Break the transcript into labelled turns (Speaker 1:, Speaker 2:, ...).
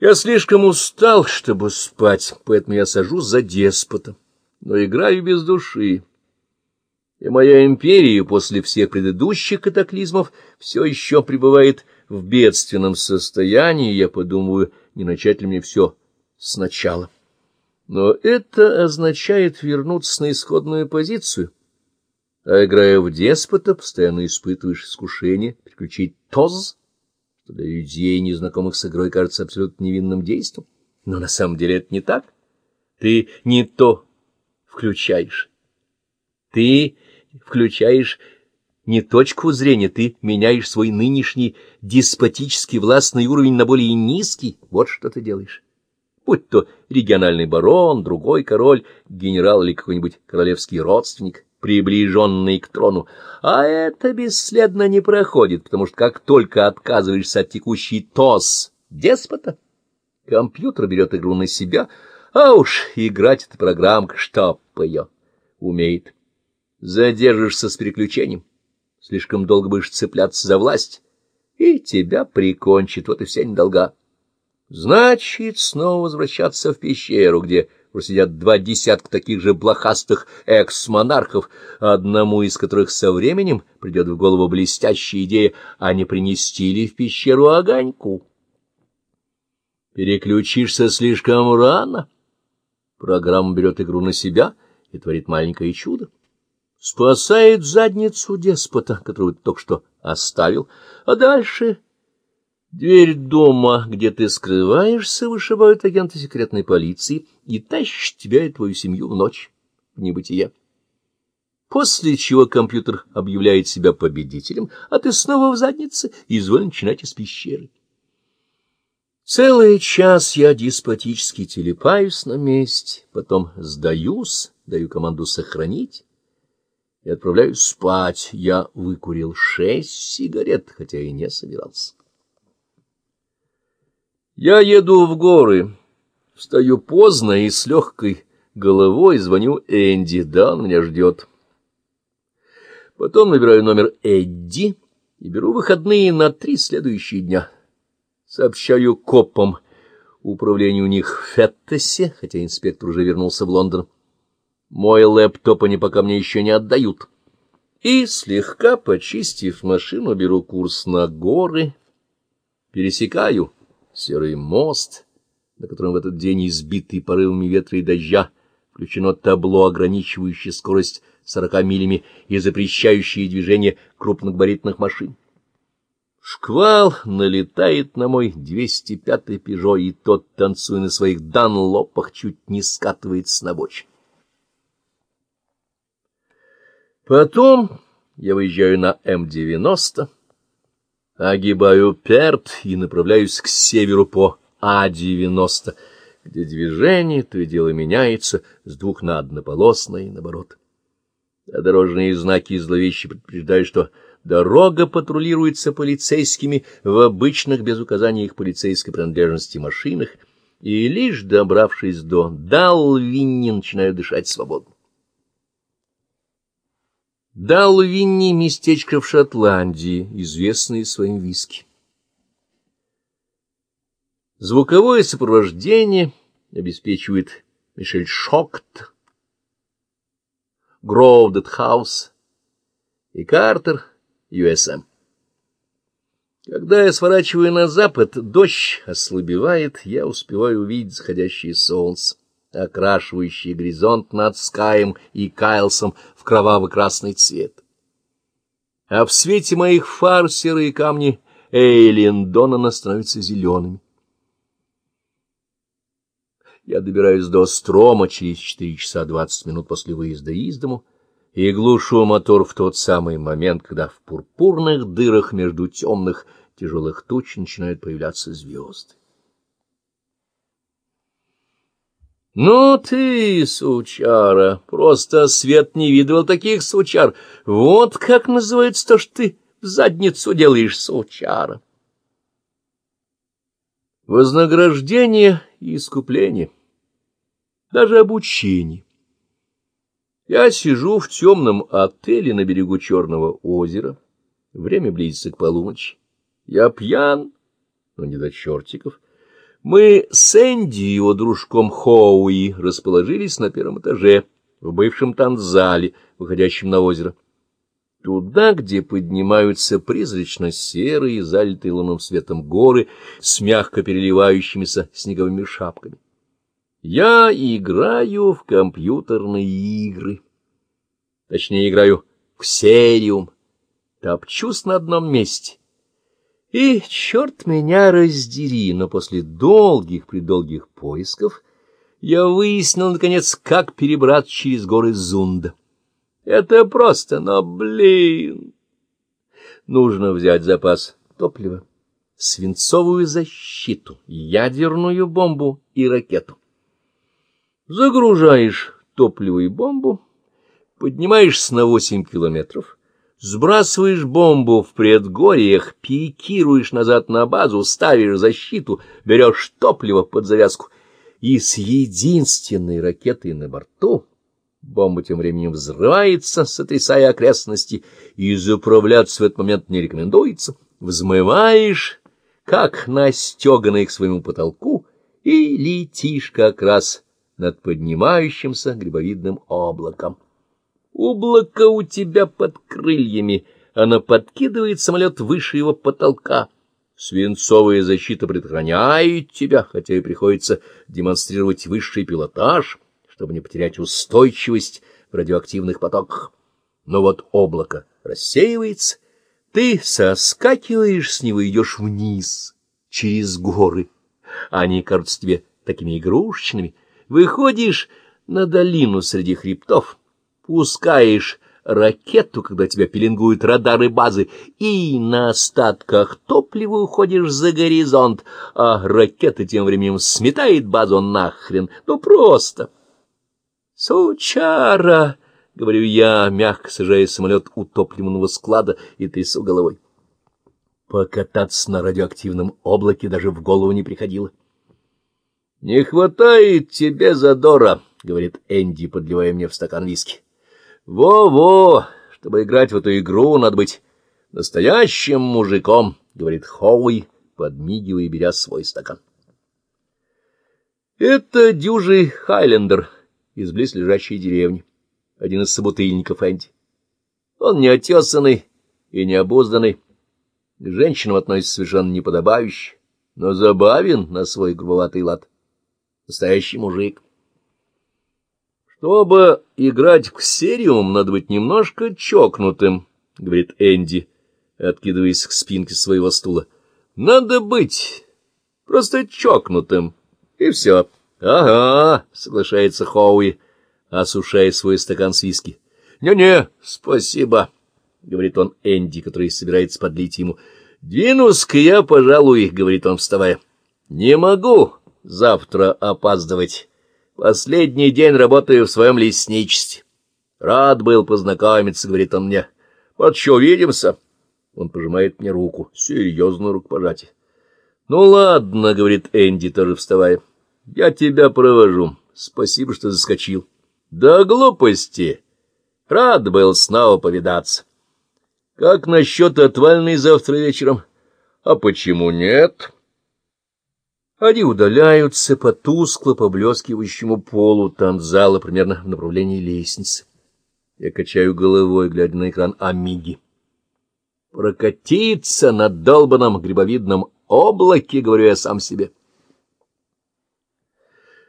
Speaker 1: Я слишком устал, чтобы спать, поэтому я сажусь за деспота, но играю без души. И моя империя после всех предыдущих катаклизмов все еще пребывает в бедственном состоянии, я подумаю, не начать ли мне все сначала. Но это означает вернуться на исходную позицию. А играя в деспота, постоянно испытываешь искушение приключить тоз, что для людей, незнакомых с игрой, кажется абсолютно невинным действом. Но на самом деле это не так. Ты не то включаешь. Ты включаешь не точку зрения, ты меняешь свой нынешний деспотический властный уровень на более низкий. Вот что ты делаешь. Будь то региональный барон, другой король, генерал или какой-нибудь королевский родственник приближенный к трону, а это бесследно не проходит, потому что как только отказываешься от текущей ТОС деспота, компьютер берет игру на себя, а уж играть эта программка, чтоб ее, умеет. Задержишься с переключением, слишком долго будешь цепляться за власть, и тебя прикончит, вот и вся недолга. Значит, снова возвращаться в пещеру, где просидят два десятка таких же блохастых экс-монархов, одному из которых со временем придет в голову блестящая идея, а не принести ли в пещеру огоньку. Переключишься слишком рано. Программа берет игру на себя и творит маленькое чудо. Спасает задницу деспота, которую только что оставил, а дальше Дверь дома, где ты скрываешься, вышибают агенты секретной полиции и тащат тебя и твою семью в ночь в небытие. После чего компьютер объявляет себя победителем, а ты снова в заднице и изволь начинать из пещеры. Целый час я деспотически телепаюсь на месте, потом сдаюсь, даю команду сохранить и отправляюсь спать. Я выкурил шесть сигарет, хотя и не собирался. Я еду в горы, встаю поздно и с легкой головой звоню Энди, да, он меня ждет. Потом набираю номер Эдди и беру выходные на три следующие дня. Сообщаю копам управление у них в Феттесе, хотя инспектор уже вернулся в Лондон. Мой лэптоп они пока мне еще не отдают. И, слегка почистив машину, беру курс на горы, пересекаю серый мост, на котором в этот день избитый порывами ветра и дождя включено табло, ограничивающее скорость сорока милями и запрещающее движение крупногабаритных машин. Шквал налетает на мой 205-й «Пежо», и тот, танцуя на своих данлопах, чуть не скатывается на бочину. Потом я выезжаю на М-90, огибаю Перт и направляюсь к северу по А-90, где движение то и дело меняется с двух на однополосное и наоборот. А дорожные знаки зловеще предупреждают, что дорога патрулируется полицейскими в обычных, без указания их полицейской принадлежности, машинах, и лишь добравшись до Далвинни, начинаю дышать свободно. Далвинни — местечко в Шотландии, известное своим виски. Звуковое сопровождение обеспечивает Мишель Шокт, Гроудед Хаус и Картер, USM. Когда я сворачиваю на запад, дождь ослабевает, я успеваю увидеть заходящее солнце окрашивающие горизонт над Скаем и Кайлсом в кроваво-красный цвет. А в свете моих фар серые камни Эйлендона становятся зелеными. Я добираюсь до Строма через четыре часа двадцать минут после выезда из дому и глушу мотор в тот самый момент, когда в пурпурных дырах между темных тяжелых туч начинают появляться звезды. Ну ты, сучара, просто свет не видывал таких сучар. Вот как называется то, что ты в задницу делаешь, сучара. Вознаграждение и искупление, даже обучение. Я сижу в темном отеле на берегу Черного озера. Время близится к полуночи. Я пьян, но не до чертиков. Мы с Энди и его дружком Хоуи расположились на первом этаже, в бывшем танцзале, выходящем на озеро. Туда, где поднимаются призрачно-серые, залитые лунным светом горы с мягко переливающимися снеговыми шапками. Я играю в компьютерные игры. Точнее, играю в сериум. Топчусь на одном месте. И, черт меня раздери, но после долгих-предолгих поисков я выяснил, наконец, как перебраться через горы Зунда. Это просто, но, блин... Нужно взять запас топлива, свинцовую защиту, ядерную бомбу и ракету. Загружаешь топливо и бомбу, поднимаешься на восемь километров, сбрасываешь бомбу в предгорьях, пикируешь назад на базу, ставишь защиту, берешь топливо под завязку и с единственной ракетой на борту бомба тем временем взрывается, сотрясая окрестности, и заправляться в этот момент не рекомендуется. Взмываешь, как настеганный к своему потолку, и летишь как раз над поднимающимся грибовидным облаком. Облако у тебя под крыльями, оно подкидывает самолет выше его потолка. Свинцовая защита предохраняет тебя, хотя и приходится демонстрировать высший пилотаж, чтобы не потерять устойчивость в радиоактивных потоках. Но вот облако рассеивается, ты соскакиваешь с него и идешь вниз, через горы. Они кажутся тебе такими игрушечными. Выходишь на долину среди хребтов, пускаешь ракету, когда тебя пеленгуют радары базы, и на остатках топлива уходишь за горизонт, а ракета тем временем сметает базу нахрен. Ну, просто. «Сучара!» — говорю я, мягко сажая самолет у топливного склада и трясу головой. Покататься на радиоактивном облаке даже в голову не приходило. — Не хватает тебе задора, — говорит Энди, подливая мне в стакан виски. Во-во, чтобы играть в эту игру, надо быть настоящим мужиком, — говорит Хоуи, подмигивая беря свой стакан. Это дюжий Хайлендер из близлежащей деревни, один из собутыльников Энди. Он неотесанный и необузданный, к женщинам относится совершенно неподобающе, но забавен на свой грубоватый лад. Настоящий мужик. Чтобы играть в сериум, надо быть немножко чокнутым, — говорит Энди, откидываясь к спинке своего стула. Надо быть просто чокнутым, и все. — Ага, — соглашается Хоуи, осушая свой стакан с виски. Не — Не-не, спасибо, — говорит он Энди, который собирается подлить ему. — Двинусь-ка я, пожалуй, — говорит он, вставая. — Не могу завтра опаздывать. Последний день работаю в своем лесничестве. Рад был познакомиться, — говорит он мне. Вот еще увидимся. Он пожимает мне руку. Серьезную рукопожатие. Ну ладно, — говорит Энди, тоже вставая. Я тебя провожу. Спасибо, что заскочил. Да глупости. Рад был снова повидаться. Как насчет отвальной завтра вечером? А почему нет? — они удаляются по тускло поблескивающему полу танцзала примерно в направлении лестницы. Я качаю головой, глядя на экран Амиги. Прокатиться на долбанном грибовидном облаке, говорю я сам себе.